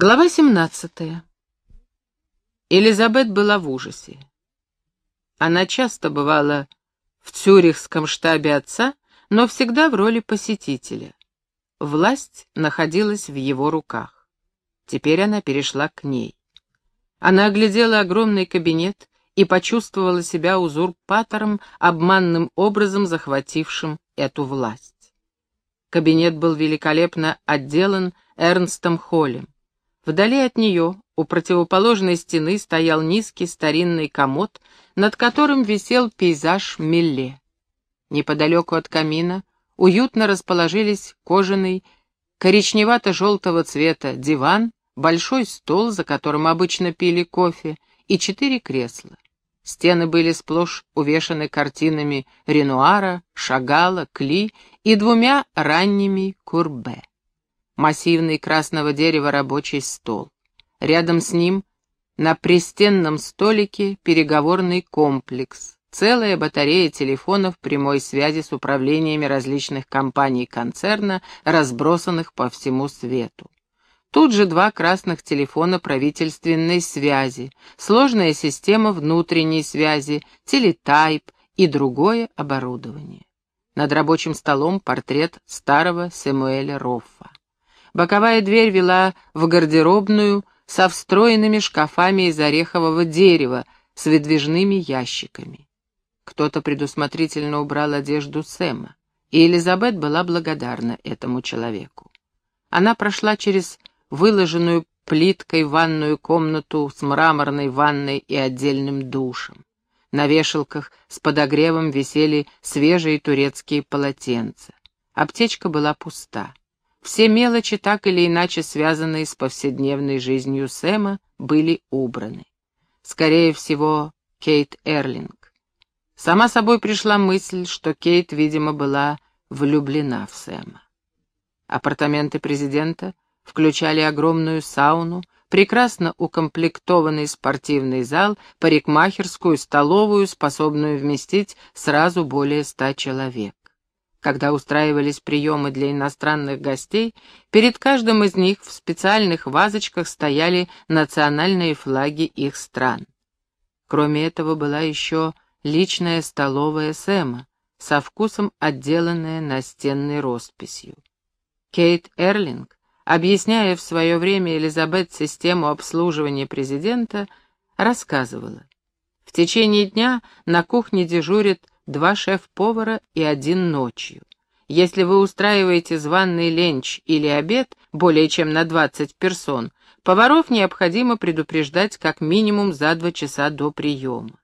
Глава 17. Элизабет была в ужасе. Она часто бывала в цюрихском штабе отца, но всегда в роли посетителя. Власть находилась в его руках. Теперь она перешла к ней. Она оглядела огромный кабинет и почувствовала себя узурпатором, обманным образом захватившим эту власть. Кабинет был великолепно отделан Эрнстом Холлем. Вдали от нее, у противоположной стены, стоял низкий старинный комод, над которым висел пейзаж Милле. Неподалеку от камина уютно расположились кожаный, коричневато-желтого цвета диван, большой стол, за которым обычно пили кофе, и четыре кресла. Стены были сплошь увешаны картинами Ренуара, Шагала, Кли и двумя ранними Курбе массивный красного дерева рабочий стол. Рядом с ним на пристенном столике переговорный комплекс, целая батарея телефонов прямой связи с управлениями различных компаний концерна, разбросанных по всему свету. Тут же два красных телефона правительственной связи, сложная система внутренней связи, телетайп и другое оборудование. Над рабочим столом портрет старого Самуэля Роффа. Боковая дверь вела в гардеробную со встроенными шкафами из орехового дерева с выдвижными ящиками. Кто-то предусмотрительно убрал одежду Сэма, и Элизабет была благодарна этому человеку. Она прошла через выложенную плиткой ванную комнату с мраморной ванной и отдельным душем. На вешалках с подогревом висели свежие турецкие полотенца. Аптечка была пуста. Все мелочи, так или иначе связанные с повседневной жизнью Сэма, были убраны. Скорее всего, Кейт Эрлинг. Сама собой пришла мысль, что Кейт, видимо, была влюблена в Сэма. Апартаменты президента включали огромную сауну, прекрасно укомплектованный спортивный зал, парикмахерскую, столовую, способную вместить сразу более ста человек. Когда устраивались приемы для иностранных гостей, перед каждым из них в специальных вазочках стояли национальные флаги их стран. Кроме этого была еще личная столовая Сэма, со вкусом отделанная настенной росписью. Кейт Эрлинг, объясняя в свое время Элизабет систему обслуживания президента, рассказывала. В течение дня на кухне дежурит два шеф-повара и один ночью. Если вы устраиваете званный ленч или обед более чем на 20 персон, поваров необходимо предупреждать как минимум за два часа до приема.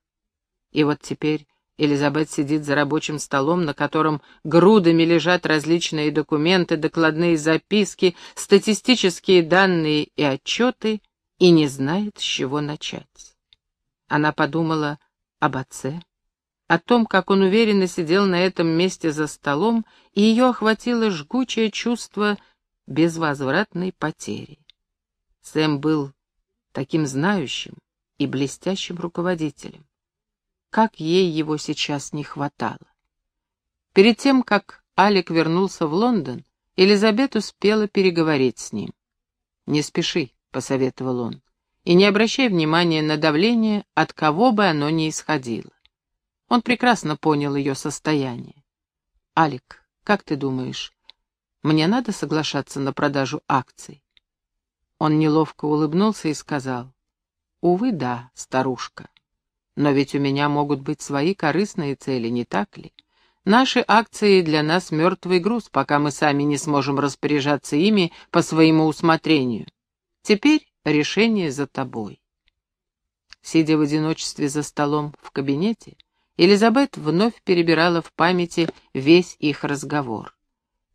И вот теперь Элизабет сидит за рабочим столом, на котором грудами лежат различные документы, докладные записки, статистические данные и отчеты, и не знает, с чего начать. Она подумала об отце, о том, как он уверенно сидел на этом месте за столом, и ее охватило жгучее чувство безвозвратной потери. Сэм был таким знающим и блестящим руководителем. Как ей его сейчас не хватало. Перед тем, как Алик вернулся в Лондон, Элизабет успела переговорить с ним. «Не спеши», — посоветовал он, — «и не обращай внимания на давление, от кого бы оно ни исходило. Он прекрасно понял ее состояние. «Алик, как ты думаешь, мне надо соглашаться на продажу акций?» Он неловко улыбнулся и сказал, «Увы, да, старушка. Но ведь у меня могут быть свои корыстные цели, не так ли? Наши акции для нас мертвый груз, пока мы сами не сможем распоряжаться ими по своему усмотрению. Теперь решение за тобой». Сидя в одиночестве за столом в кабинете, Элизабет вновь перебирала в памяти весь их разговор.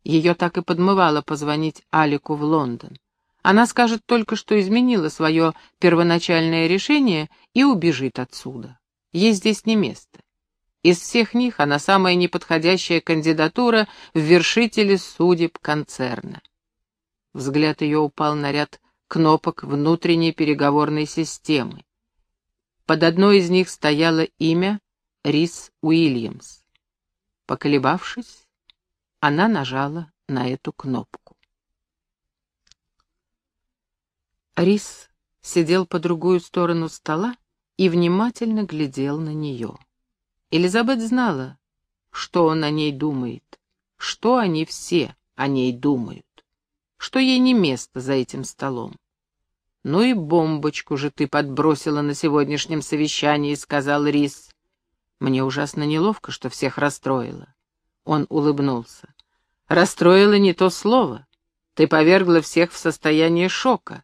Ее так и подмывало позвонить Алику в Лондон. Она скажет только, что изменила свое первоначальное решение и убежит отсюда. Ей здесь не место. Из всех них она самая неподходящая кандидатура в вершители судеб концерна. Взгляд ее упал на ряд кнопок внутренней переговорной системы. Под одной из них стояло имя Рис Уильямс. Поколебавшись, она нажала на эту кнопку. Рис сидел по другую сторону стола и внимательно глядел на нее. Элизабет знала, что он о ней думает, что они все о ней думают, что ей не место за этим столом. «Ну и бомбочку же ты подбросила на сегодняшнем совещании», — сказал Рис. «Мне ужасно неловко, что всех расстроила». Он улыбнулся. «Расстроила не то слово. Ты повергла всех в состояние шока.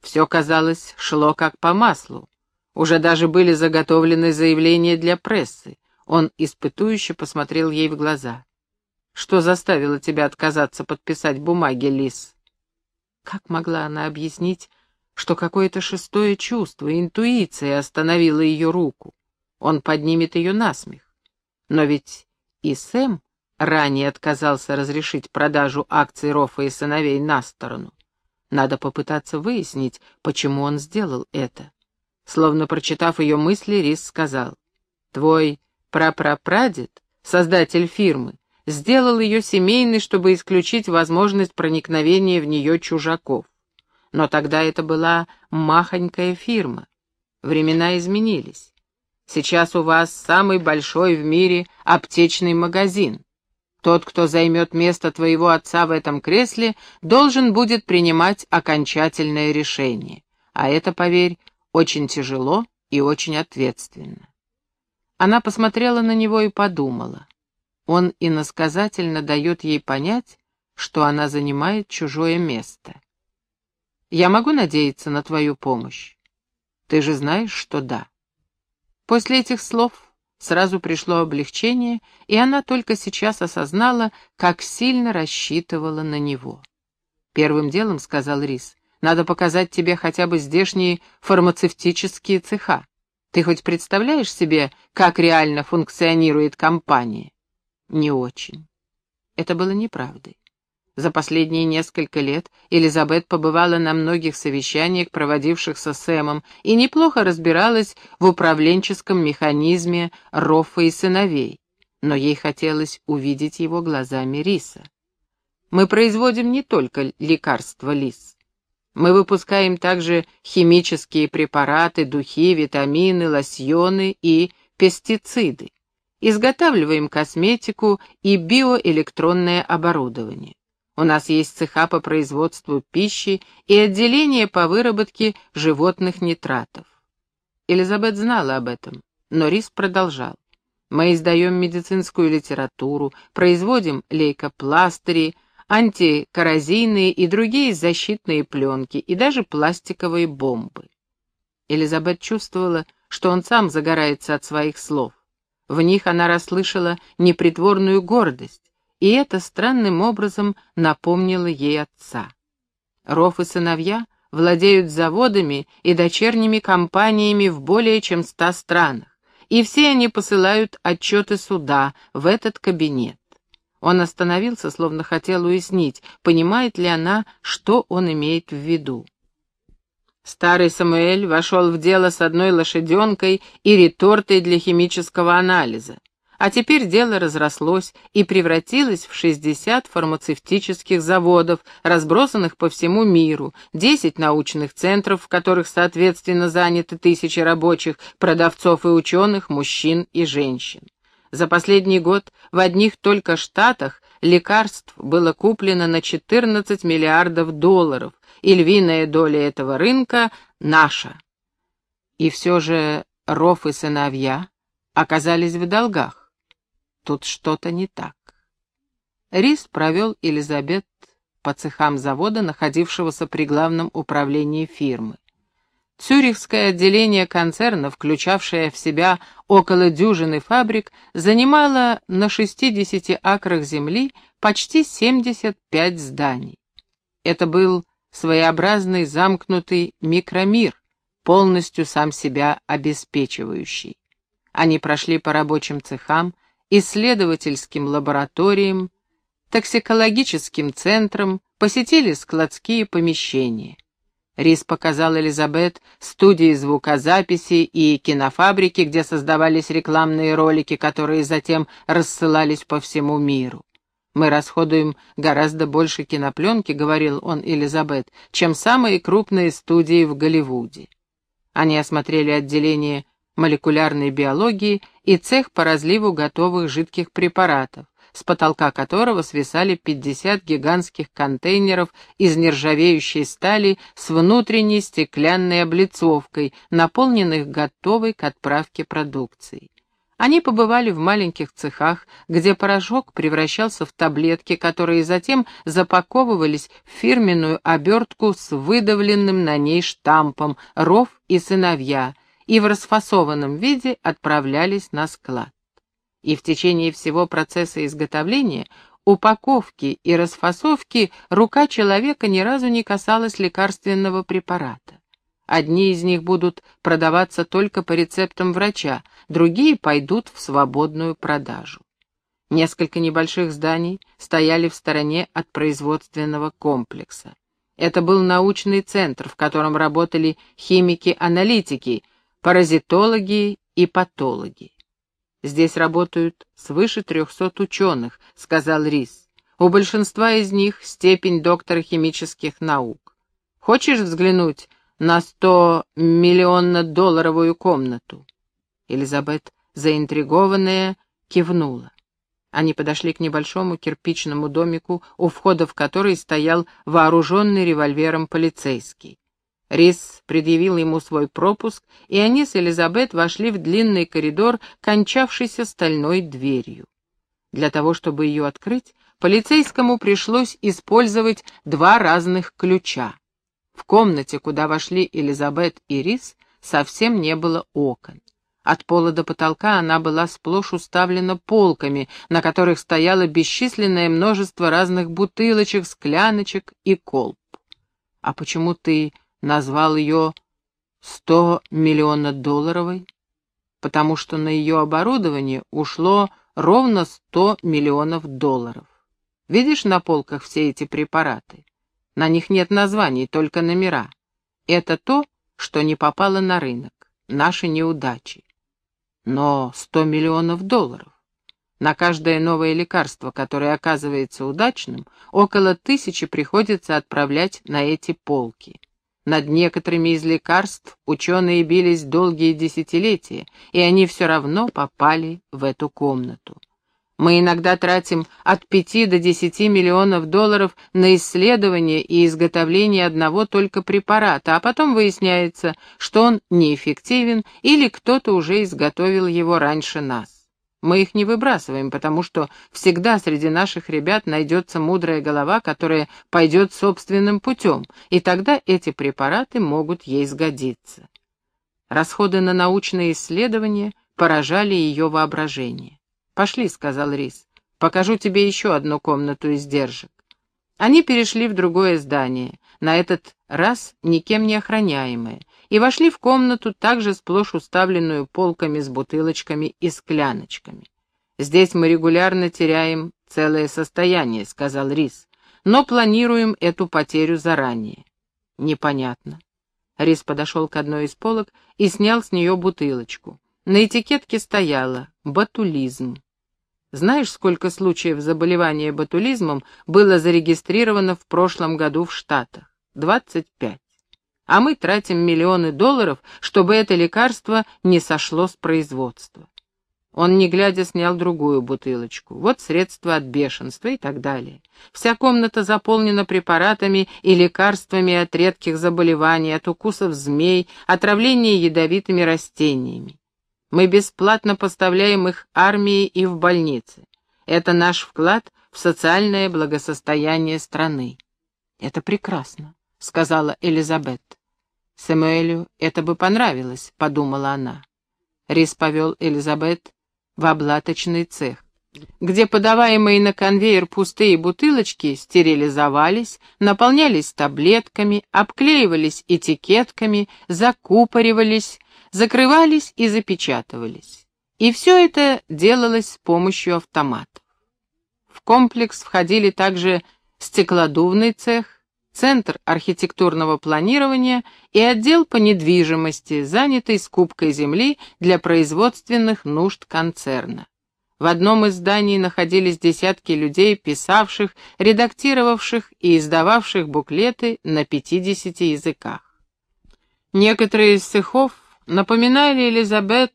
Все, казалось, шло как по маслу. Уже даже были заготовлены заявления для прессы. Он испытующе посмотрел ей в глаза. «Что заставило тебя отказаться подписать бумаги, Лис?» Как могла она объяснить, что какое-то шестое чувство, интуиция остановила ее руку? Он поднимет ее на смех. Но ведь и Сэм ранее отказался разрешить продажу акций Рофа и сыновей на сторону. Надо попытаться выяснить, почему он сделал это. Словно прочитав ее мысли, Рис сказал, «Твой прапрапрадед, создатель фирмы, сделал ее семейной, чтобы исключить возможность проникновения в нее чужаков. Но тогда это была махонькая фирма. Времена изменились. Сейчас у вас самый большой в мире аптечный магазин. Тот, кто займет место твоего отца в этом кресле, должен будет принимать окончательное решение. А это, поверь, очень тяжело и очень ответственно. Она посмотрела на него и подумала. Он иносказательно дает ей понять, что она занимает чужое место. «Я могу надеяться на твою помощь? Ты же знаешь, что да». После этих слов Сразу пришло облегчение, и она только сейчас осознала, как сильно рассчитывала на него. «Первым делом, — сказал Рис, — надо показать тебе хотя бы здешние фармацевтические цеха. Ты хоть представляешь себе, как реально функционирует компания?» «Не очень». Это было неправдой. За последние несколько лет Элизабет побывала на многих совещаниях, проводившихся с Сэмом, и неплохо разбиралась в управленческом механизме Роффа и сыновей, но ей хотелось увидеть его глазами Риса. Мы производим не только лекарства лис. Мы выпускаем также химические препараты, духи, витамины, лосьоны и пестициды. Изготавливаем косметику и биоэлектронное оборудование. У нас есть цеха по производству пищи и отделение по выработке животных нитратов. Элизабет знала об этом, но Рис продолжал. Мы издаем медицинскую литературу, производим лейкопластыри, антикоррозийные и другие защитные пленки и даже пластиковые бомбы. Элизабет чувствовала, что он сам загорается от своих слов. В них она расслышала непритворную гордость, и это странным образом напомнило ей отца. Ров и сыновья владеют заводами и дочерними компаниями в более чем ста странах, и все они посылают отчеты суда в этот кабинет. Он остановился, словно хотел уяснить, понимает ли она, что он имеет в виду. Старый Самуэль вошел в дело с одной лошаденкой и ретортой для химического анализа. А теперь дело разрослось и превратилось в 60 фармацевтических заводов, разбросанных по всему миру, 10 научных центров, в которых, соответственно, заняты тысячи рабочих, продавцов и ученых, мужчин и женщин. За последний год в одних только штатах лекарств было куплено на 14 миллиардов долларов, и львиная доля этого рынка наша. И все же Ров и сыновья оказались в долгах. Тут что-то не так. Рис провел Элизабет по цехам завода, находившегося при главном управлении фирмы. Цюрихское отделение концерна, включавшее в себя около дюжины фабрик, занимало на 60 акрах земли почти 75 зданий. Это был своеобразный замкнутый микромир, полностью сам себя обеспечивающий. Они прошли по рабочим цехам, исследовательским лабораториям, токсикологическим центрам, посетили складские помещения. Рис показал Элизабет студии звукозаписи и кинофабрики, где создавались рекламные ролики, которые затем рассылались по всему миру. «Мы расходуем гораздо больше кинопленки», — говорил он Элизабет, «чем самые крупные студии в Голливуде». Они осмотрели отделение молекулярной биологии и цех по разливу готовых жидких препаратов, с потолка которого свисали 50 гигантских контейнеров из нержавеющей стали с внутренней стеклянной облицовкой, наполненных готовой к отправке продукцией. Они побывали в маленьких цехах, где порошок превращался в таблетки, которые затем запаковывались в фирменную обертку с выдавленным на ней штампом «Ров и сыновья», и в расфасованном виде отправлялись на склад. И в течение всего процесса изготовления, упаковки и расфасовки рука человека ни разу не касалась лекарственного препарата. Одни из них будут продаваться только по рецептам врача, другие пойдут в свободную продажу. Несколько небольших зданий стояли в стороне от производственного комплекса. Это был научный центр, в котором работали химики-аналитики, паразитологи и патологи. «Здесь работают свыше трехсот ученых», — сказал Рис. «У большинства из них степень доктора химических наук. Хочешь взглянуть на сто миллионно-долларовую комнату?» Элизабет, заинтригованная, кивнула. Они подошли к небольшому кирпичному домику, у входа в который стоял вооруженный револьвером полицейский. Рис предъявил ему свой пропуск, и они с Элизабет вошли в длинный коридор, кончавшийся стальной дверью. Для того, чтобы ее открыть, полицейскому пришлось использовать два разных ключа. В комнате, куда вошли Элизабет и Рис, совсем не было окон. От пола до потолка она была сплошь уставлена полками, на которых стояло бесчисленное множество разных бутылочек, скляночек и колб. «А почему ты назвал ее сто миллионов долларовой, потому что на ее оборудование ушло ровно сто миллионов долларов. Видишь на полках все эти препараты? На них нет названий, только номера. Это то, что не попало на рынок, наши неудачи. Но сто миллионов долларов. На каждое новое лекарство, которое оказывается удачным, около тысячи приходится отправлять на эти полки. Над некоторыми из лекарств ученые бились долгие десятилетия, и они все равно попали в эту комнату. Мы иногда тратим от пяти до десяти миллионов долларов на исследование и изготовление одного только препарата, а потом выясняется, что он неэффективен или кто-то уже изготовил его раньше нас. Мы их не выбрасываем, потому что всегда среди наших ребят найдется мудрая голова, которая пойдет собственным путем, и тогда эти препараты могут ей сгодиться. Расходы на научные исследования поражали ее воображение. «Пошли», — сказал Рис, — «покажу тебе еще одну комнату издержек». Они перешли в другое здание, на этот раз никем не охраняемое, и вошли в комнату, также сплошь уставленную полками с бутылочками и скляночками. «Здесь мы регулярно теряем целое состояние», — сказал Рис, «но планируем эту потерю заранее». «Непонятно». Рис подошел к одной из полок и снял с нее бутылочку. На этикетке стояло «Батулизм». Знаешь, сколько случаев заболевания ботулизмом было зарегистрировано в прошлом году в Штатах? 25 а мы тратим миллионы долларов, чтобы это лекарство не сошло с производства. Он, не глядя, снял другую бутылочку. Вот средства от бешенства и так далее. Вся комната заполнена препаратами и лекарствами от редких заболеваний, от укусов змей, отравления ядовитыми растениями. Мы бесплатно поставляем их армии и в больницы. Это наш вклад в социальное благосостояние страны. Это прекрасно сказала Элизабет. Сэмуэлю это бы понравилось, подумала она. Рис повел Элизабет в облаточный цех, где подаваемые на конвейер пустые бутылочки стерилизовались, наполнялись таблетками, обклеивались этикетками, закупоривались, закрывались и запечатывались. И все это делалось с помощью автоматов. В комплекс входили также стеклодувный цех, Центр архитектурного планирования и отдел по недвижимости, занятый скупкой земли для производственных нужд концерна. В одном из зданий находились десятки людей, писавших, редактировавших и издававших буклеты на 50 языках. Некоторые из цехов напоминали Элизабет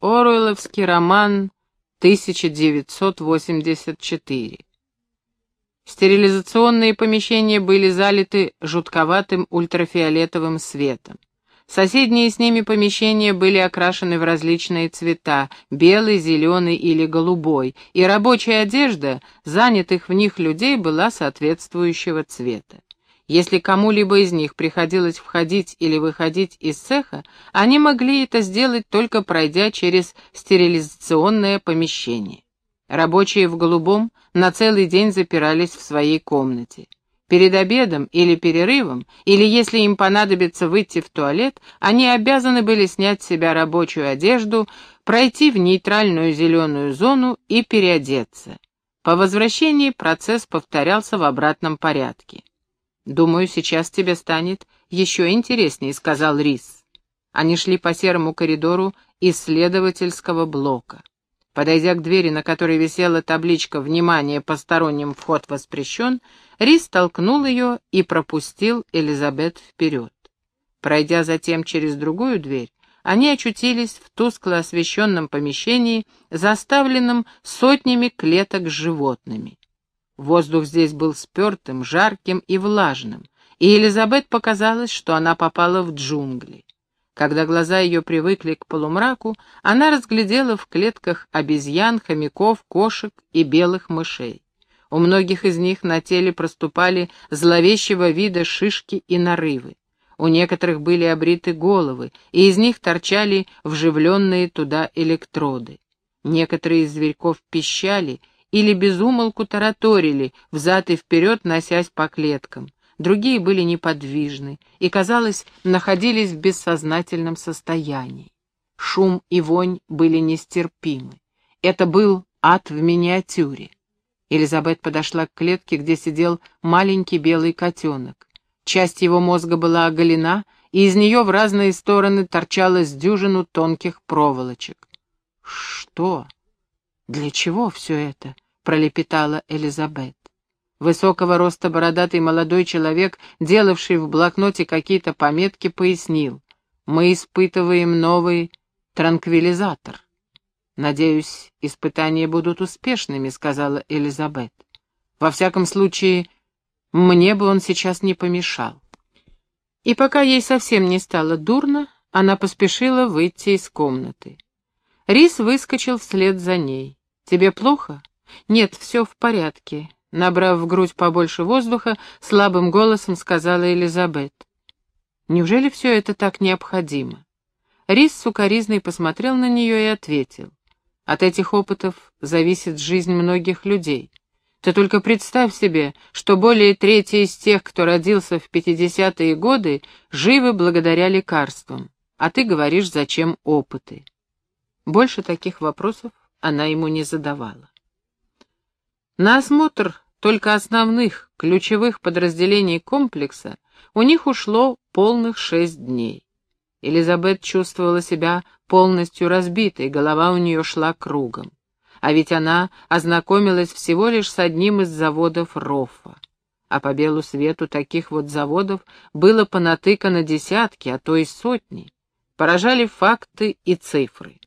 Оруэлловский роман 1984. Стерилизационные помещения были залиты жутковатым ультрафиолетовым светом. Соседние с ними помещения были окрашены в различные цвета — белый, зеленый или голубой, и рабочая одежда занятых в них людей была соответствующего цвета. Если кому-либо из них приходилось входить или выходить из цеха, они могли это сделать только пройдя через стерилизационное помещение. Рабочие в голубом на целый день запирались в своей комнате. Перед обедом или перерывом, или если им понадобится выйти в туалет, они обязаны были снять с себя рабочую одежду, пройти в нейтральную зеленую зону и переодеться. По возвращении процесс повторялся в обратном порядке. «Думаю, сейчас тебе станет еще интереснее», — сказал Рис. Они шли по серому коридору исследовательского блока. Подойдя к двери, на которой висела табличка «Внимание! Посторонним вход воспрещен», Рис толкнул ее и пропустил Элизабет вперед. Пройдя затем через другую дверь, они очутились в тускло освещенном помещении, заставленном сотнями клеток с животными. Воздух здесь был спертым, жарким и влажным, и Елизабет показалось, что она попала в джунгли. Когда глаза ее привыкли к полумраку, она разглядела в клетках обезьян, хомяков, кошек и белых мышей. У многих из них на теле проступали зловещего вида шишки и нарывы. У некоторых были обриты головы, и из них торчали вживленные туда электроды. Некоторые из зверьков пищали или безумолку тараторили, взад и вперед носясь по клеткам. Другие были неподвижны и, казалось, находились в бессознательном состоянии. Шум и вонь были нестерпимы. Это был ад в миниатюре. Элизабет подошла к клетке, где сидел маленький белый котенок. Часть его мозга была оголена, и из нее в разные стороны торчалось дюжину тонких проволочек. «Что?» «Для чего все это?» — пролепетала Элизабет. Высокого роста бородатый молодой человек, делавший в блокноте какие-то пометки, пояснил. «Мы испытываем новый транквилизатор». «Надеюсь, испытания будут успешными», — сказала Элизабет. «Во всяком случае, мне бы он сейчас не помешал». И пока ей совсем не стало дурно, она поспешила выйти из комнаты. Рис выскочил вслед за ней. «Тебе плохо?» «Нет, все в порядке», — набрав в грудь побольше воздуха, слабым голосом сказала Элизабет. «Неужели все это так необходимо?» Рис сукоризной посмотрел на нее и ответил. «От этих опытов зависит жизнь многих людей. Ты только представь себе, что более трети из тех, кто родился в 50-е годы, живы благодаря лекарствам. А ты говоришь, зачем опыты?» Больше таких вопросов она ему не задавала. На осмотр только основных, ключевых подразделений комплекса у них ушло полных шесть дней. Элизабет чувствовала себя полностью разбитой, голова у нее шла кругом. А ведь она ознакомилась всего лишь с одним из заводов Роффа. А по белу свету таких вот заводов было понатыкано десятки, а то и сотни. Поражали факты и цифры.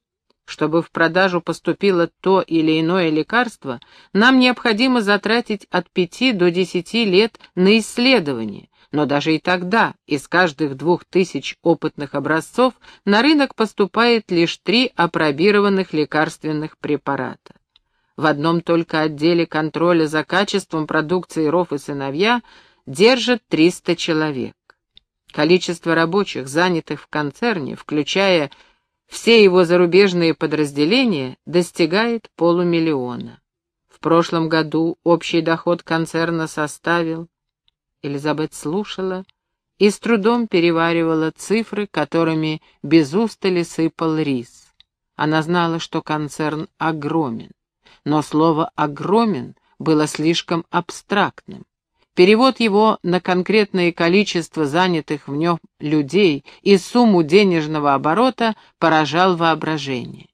Чтобы в продажу поступило то или иное лекарство, нам необходимо затратить от пяти до десяти лет на исследование, но даже и тогда из каждых двух тысяч опытных образцов на рынок поступает лишь три апробированных лекарственных препарата. В одном только отделе контроля за качеством продукции РОФ и сыновья держат 300 человек. Количество рабочих, занятых в концерне, включая все его зарубежные подразделения достигает полумиллиона. В прошлом году общий доход концерна составил... Элизабет слушала и с трудом переваривала цифры, которыми без устали сыпал рис. Она знала, что концерн огромен, но слово «огромен» было слишком абстрактным. Перевод его на конкретное количество занятых в нем людей и сумму денежного оборота поражал воображение.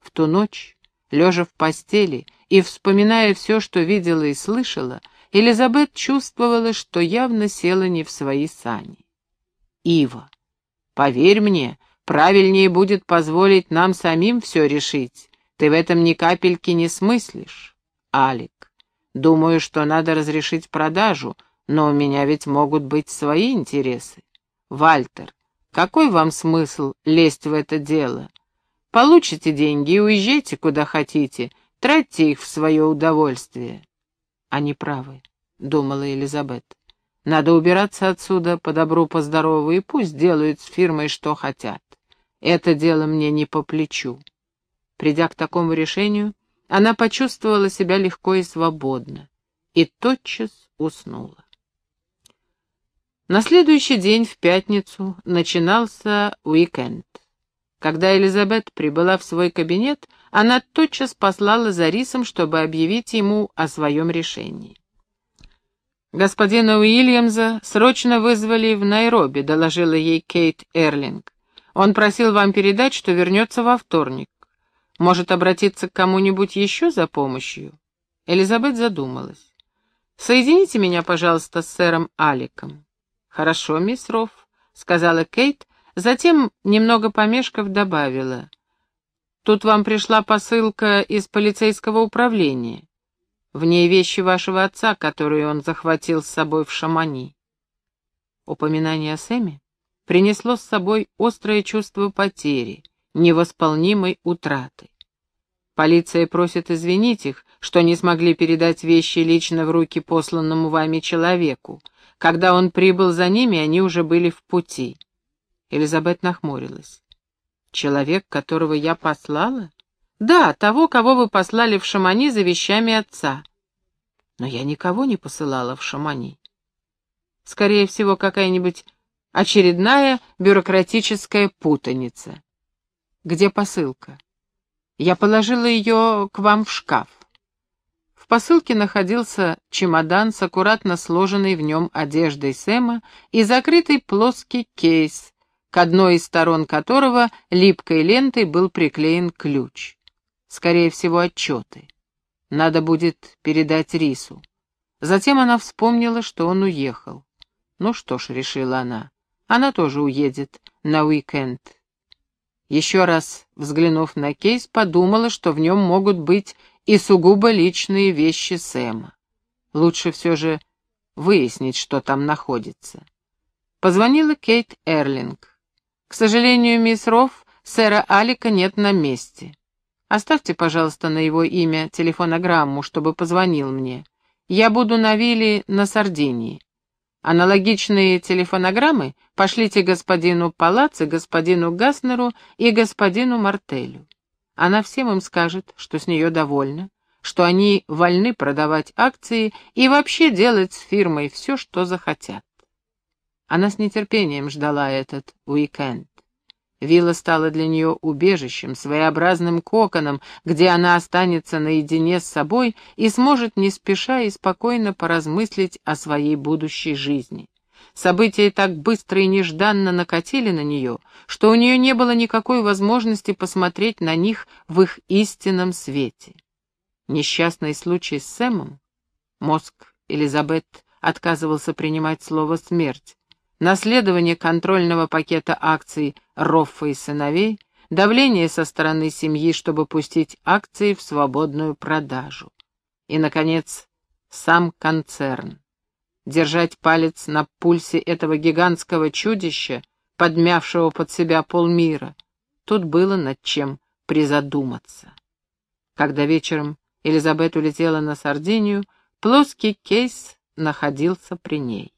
В ту ночь Лежа в постели и вспоминая все, что видела и слышала, Элизабет чувствовала, что явно села не в свои сани. «Ива, поверь мне, правильнее будет позволить нам самим все решить. Ты в этом ни капельки не смыслишь. Алик, думаю, что надо разрешить продажу, но у меня ведь могут быть свои интересы. Вальтер, какой вам смысл лезть в это дело? Получите деньги и уезжайте куда хотите, тратьте их в свое удовольствие. Они правы, думала Елизабет. Надо убираться отсюда по добру, по здорову, и пусть делают с фирмой что хотят. Это дело мне не по плечу. Придя к такому решению, она почувствовала себя легко и свободно, и тотчас уснула. На следующий день, в пятницу, начинался уикенд. Когда Элизабет прибыла в свой кабинет, она тотчас послала за Рисом, чтобы объявить ему о своем решении. «Господина Уильямса срочно вызвали в Найроби», — доложила ей Кейт Эрлинг. «Он просил вам передать, что вернется во вторник. Может, обратиться к кому-нибудь еще за помощью?» Элизабет задумалась. «Соедините меня, пожалуйста, с сэром Аликом». «Хорошо, мисс Рофф», — сказала Кейт, затем, немного помешков, добавила. «Тут вам пришла посылка из полицейского управления. В ней вещи вашего отца, которые он захватил с собой в Шамани». Упоминание о Сэме принесло с собой острое чувство потери, невосполнимой утраты. Полиция просит извинить их, что не смогли передать вещи лично в руки посланному вами человеку, когда он прибыл за ними, они уже были в пути. Элизабет нахмурилась. «Человек, которого я послала?» «Да, того, кого вы послали в Шамани за вещами отца». «Но я никого не посылала в Шамани. Скорее всего, какая-нибудь очередная бюрократическая путаница. Где посылка? Я положила ее к вам в шкаф посылке находился чемодан с аккуратно сложенной в нем одеждой Сэма и закрытый плоский кейс, к одной из сторон которого липкой лентой был приклеен ключ. Скорее всего, отчеты. Надо будет передать Рису. Затем она вспомнила, что он уехал. Ну что ж, решила она, она тоже уедет на уикенд. Еще раз взглянув на кейс, подумала, что в нем могут быть и сугубо личные вещи Сэма. Лучше все же выяснить, что там находится. Позвонила Кейт Эрлинг. «К сожалению, мисс Рофф, сэра Алика нет на месте. Оставьте, пожалуйста, на его имя телефонограмму, чтобы позвонил мне. Я буду на вилле на Сардинии. Аналогичные телефонограммы пошлите господину Палацци, господину Гаснеру и господину Мартелю. Она всем им скажет, что с нее довольна, что они вольны продавать акции и вообще делать с фирмой все, что захотят. Она с нетерпением ждала этот уикенд. Вилла стала для нее убежищем, своеобразным коконом, где она останется наедине с собой и сможет не спеша и спокойно поразмыслить о своей будущей жизни. События так быстро и нежданно накатили на нее, что у нее не было никакой возможности посмотреть на них в их истинном свете. Несчастный случай с Сэмом, мозг Элизабет отказывался принимать слово «смерть», наследование контрольного пакета акций Роффа и сыновей, давление со стороны семьи, чтобы пустить акции в свободную продажу. И, наконец, сам концерн держать палец на пульсе этого гигантского чудища, подмявшего под себя полмира. Тут было над чем призадуматься. Когда вечером Элизабет улетела на Сардинию, плоский кейс находился при ней.